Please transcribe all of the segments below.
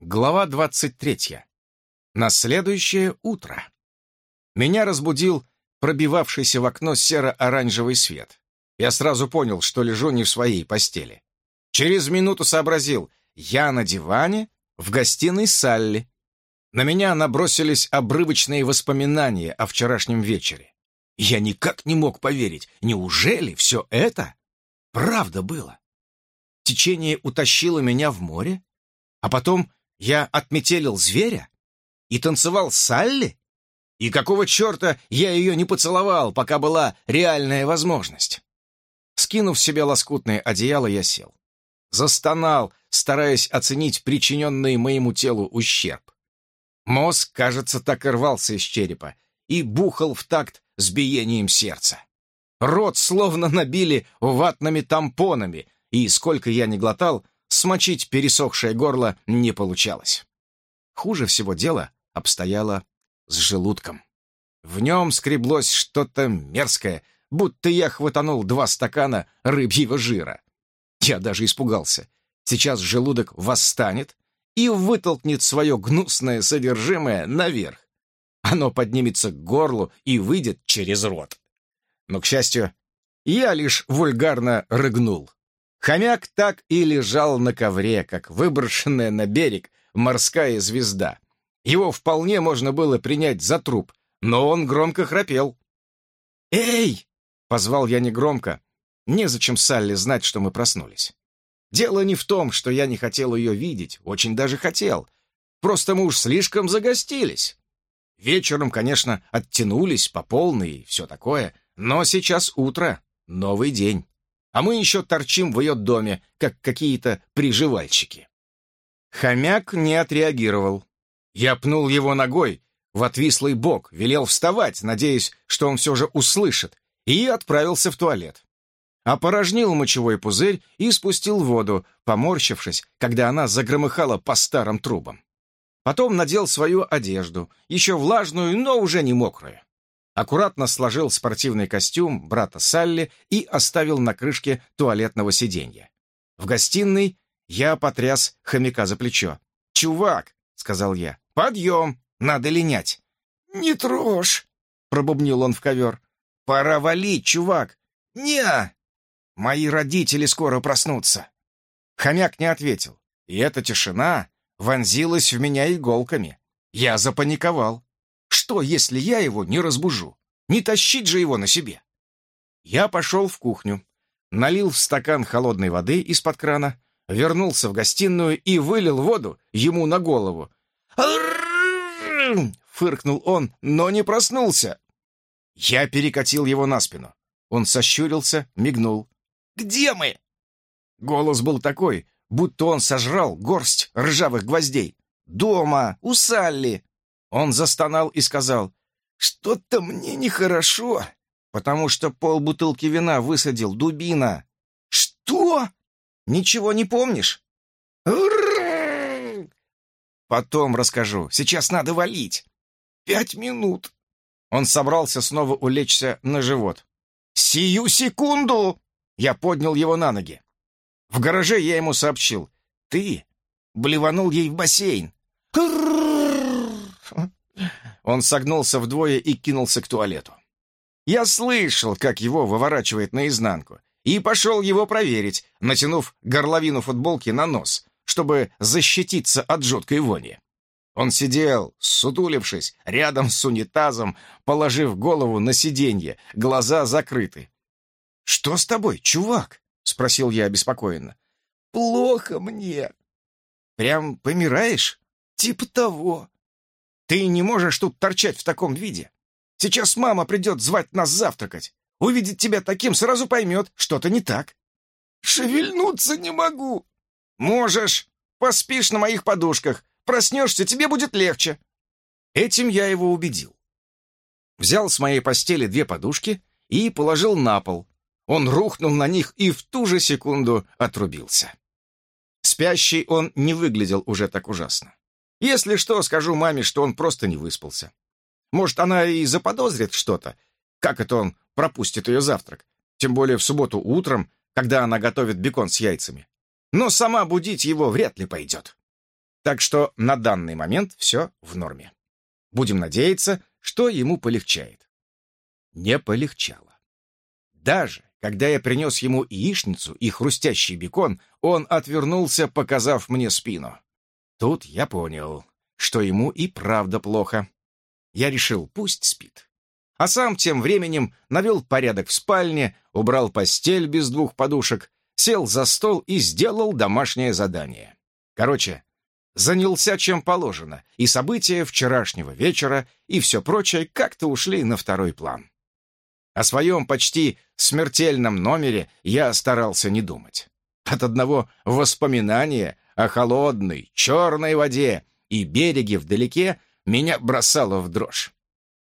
Глава 23. На следующее утро. Меня разбудил пробивавшийся в окно серо-оранжевый свет. Я сразу понял, что лежу не в своей постели. Через минуту сообразил, я на диване в гостиной Салли. На меня набросились обрывочные воспоминания о вчерашнем вечере. Я никак не мог поверить, неужели все это правда было? Течение утащило меня в море, а потом я отметелил зверя и танцевал с Салли? И какого черта я ее не поцеловал, пока была реальная возможность? Скинув себе лоскутное одеяло, я сел. Застонал, стараясь оценить причиненный моему телу ущерб. Мозг, кажется, так и рвался из черепа и бухал в такт с биением сердца. Рот словно набили ватными тампонами, и сколько я не глотал, смочить пересохшее горло не получалось. Хуже всего дело обстояло с желудком. В нем скреблось что-то мерзкое, будто я хватанул два стакана рыбьего жира. Я даже испугался. Сейчас желудок восстанет и вытолкнет свое гнусное содержимое наверх. Оно поднимется к горлу и выйдет через рот. Но, к счастью, я лишь вульгарно рыгнул. Хомяк так и лежал на ковре, как выброшенная на берег морская звезда. Его вполне можно было принять за труп, но он громко храпел. «Эй!» — позвал я негромко. Незачем Салли знать, что мы проснулись. Дело не в том, что я не хотел ее видеть, очень даже хотел. Просто мы уж слишком загостились. Вечером, конечно, оттянулись по полной и все такое, но сейчас утро, новый день а мы еще торчим в ее доме, как какие-то приживальщики. Хомяк не отреагировал. Я пнул его ногой в отвислый бок, велел вставать, надеясь, что он все же услышит, и отправился в туалет. Опорожнил мочевой пузырь и спустил воду, поморщившись, когда она загромыхала по старым трубам. Потом надел свою одежду, еще влажную, но уже не мокрую аккуратно сложил спортивный костюм брата Салли и оставил на крышке туалетного сиденья. В гостиной я потряс хомяка за плечо. «Чувак!» — сказал я. «Подъем! Надо линять!» «Не трожь!» — пробубнил он в ковер. «Пора валить, чувак!» «Не!» «Мои родители скоро проснутся!» Хомяк не ответил, и эта тишина вонзилась в меня иголками. Я запаниковал. Что, если я его не разбужу? Не тащить же его на себе. Я пошел в кухню, налил в стакан холодной воды из-под крана, вернулся в гостиную и вылил воду ему на голову. Фыркнул он, но не проснулся. Я перекатил его на спину. Он сощурился, мигнул. «Где мы?» Голос был такой, будто он сожрал горсть ржавых гвоздей. «Дома, у Салли!» Он застонал и сказал, «Что-то мне нехорошо, потому что полбутылки вина высадил дубина». «Что? Ничего не помнишь?» «Потом расскажу. Сейчас надо валить». «Пять минут». Он собрался снова улечься на живот. «Сию секунду!» Я поднял его на ноги. В гараже я ему сообщил. «Ты блеванул ей в бассейн». Он согнулся вдвое и кинулся к туалету. Я слышал, как его выворачивает наизнанку, и пошел его проверить, натянув горловину футболки на нос, чтобы защититься от жуткой вони. Он сидел, сутулившись, рядом с унитазом, положив голову на сиденье, глаза закрыты. «Что с тобой, чувак?» — спросил я обеспокоенно. «Плохо мне». «Прям помираешь?» «Типа того. Ты не можешь тут торчать в таком виде. Сейчас мама придет звать нас завтракать. Увидит тебя таким, сразу поймет, что-то не так. Шевельнуться не могу. Можешь. Поспишь на моих подушках. Проснешься, тебе будет легче. Этим я его убедил. Взял с моей постели две подушки и положил на пол. Он рухнул на них и в ту же секунду отрубился. Спящий он не выглядел уже так ужасно. Если что, скажу маме, что он просто не выспался. Может, она и заподозрит что-то. Как это он пропустит ее завтрак? Тем более в субботу утром, когда она готовит бекон с яйцами. Но сама будить его вряд ли пойдет. Так что на данный момент все в норме. Будем надеяться, что ему полегчает. Не полегчало. Даже когда я принес ему яичницу и хрустящий бекон, он отвернулся, показав мне спину. Тут я понял, что ему и правда плохо. Я решил, пусть спит. А сам тем временем навел порядок в спальне, убрал постель без двух подушек, сел за стол и сделал домашнее задание. Короче, занялся чем положено, и события вчерашнего вечера и все прочее как-то ушли на второй план. О своем почти смертельном номере я старался не думать. От одного воспоминания о холодной, черной воде и береге вдалеке меня бросало в дрожь.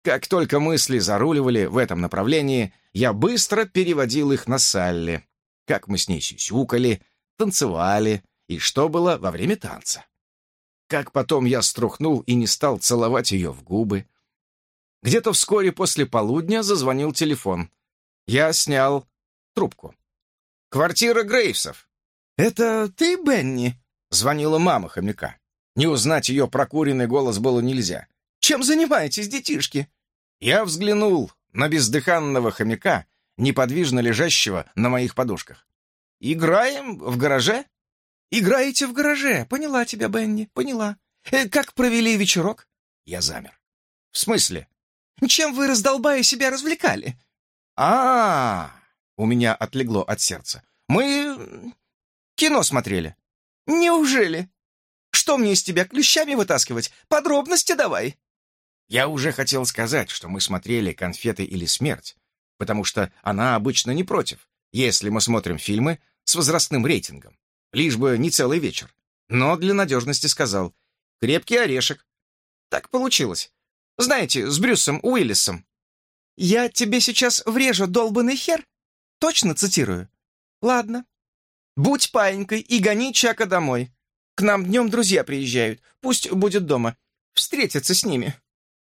Как только мысли заруливали в этом направлении, я быстро переводил их на Салли. Как мы с ней сюсюкали, танцевали, и что было во время танца. Как потом я струхнул и не стал целовать ее в губы. Где-то вскоре после полудня зазвонил телефон. Я снял трубку. «Квартира Грейвсов». «Это ты, Бенни?» — звонила мама хомяка. Не узнать ее прокуренный голос было нельзя. «Чем занимаетесь, детишки?» Я взглянул на бездыханного хомяка, неподвижно лежащего на моих подушках. «Играем в гараже?» «Играете в гараже. Поняла тебя, Бенни, поняла. Э, как провели вечерок?» Я замер. «В смысле?» «Чем вы, раздолбая, себя развлекали?» а, -а, -а У меня отлегло от сердца. «Мы кино смотрели». «Неужели? Что мне из тебя клещами вытаскивать? Подробности давай!» Я уже хотел сказать, что мы смотрели «Конфеты или смерть», потому что она обычно не против, если мы смотрим фильмы с возрастным рейтингом, лишь бы не целый вечер. Но для надежности сказал «Крепкий орешек». Так получилось. Знаете, с Брюсом Уиллисом. «Я тебе сейчас врежу долбанный хер?» Точно цитирую. «Ладно. Будь паинькой и гони Чака домой. К нам днем друзья приезжают. Пусть будет дома. Встретиться с ними».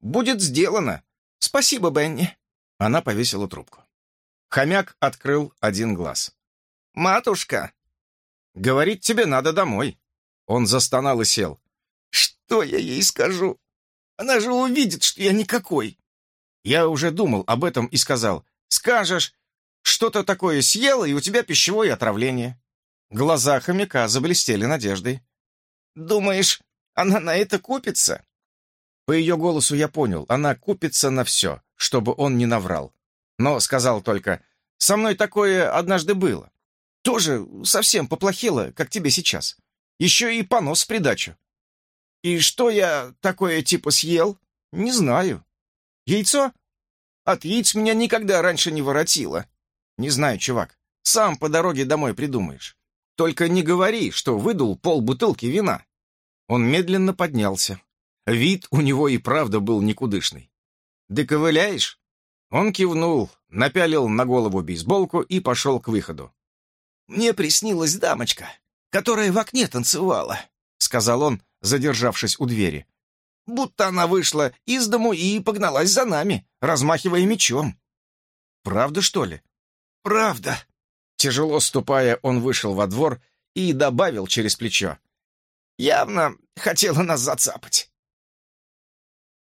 «Будет сделано!» «Спасибо, Бенни!» Она повесила трубку. Хомяк открыл один глаз. «Матушка!» «Говорить тебе надо домой!» Он застонал и сел. «Что я ей скажу? Она же увидит, что я никакой!» Я уже думал об этом и сказал. «Скажешь, что-то такое съела, и у тебя пищевое отравление». Глаза хомяка заблестели надеждой. «Думаешь, она на это купится?» По ее голосу я понял, она купится на все, чтобы он не наврал. Но сказал только, «Со мной такое однажды было. Тоже совсем поплохело, как тебе сейчас. Еще и понос в придачу». «И что я такое типа съел?» «Не знаю». «Яйцо?» «От яиц меня никогда раньше не воротило». «Не знаю, чувак. Сам по дороге домой придумаешь. Только не говори, что выдул пол бутылки вина». Он медленно поднялся, Вид у него и правда был никудышный. «Доковыляешь?» Он кивнул, напялил на голову бейсболку и пошел к выходу. «Мне приснилась дамочка, которая в окне танцевала», — сказал он, задержавшись у двери. «Будто она вышла из дому и погналась за нами, размахивая мечом». «Правда, что ли?» «Правда». Тяжело ступая, он вышел во двор и добавил через плечо. «Явно хотела нас зацапать».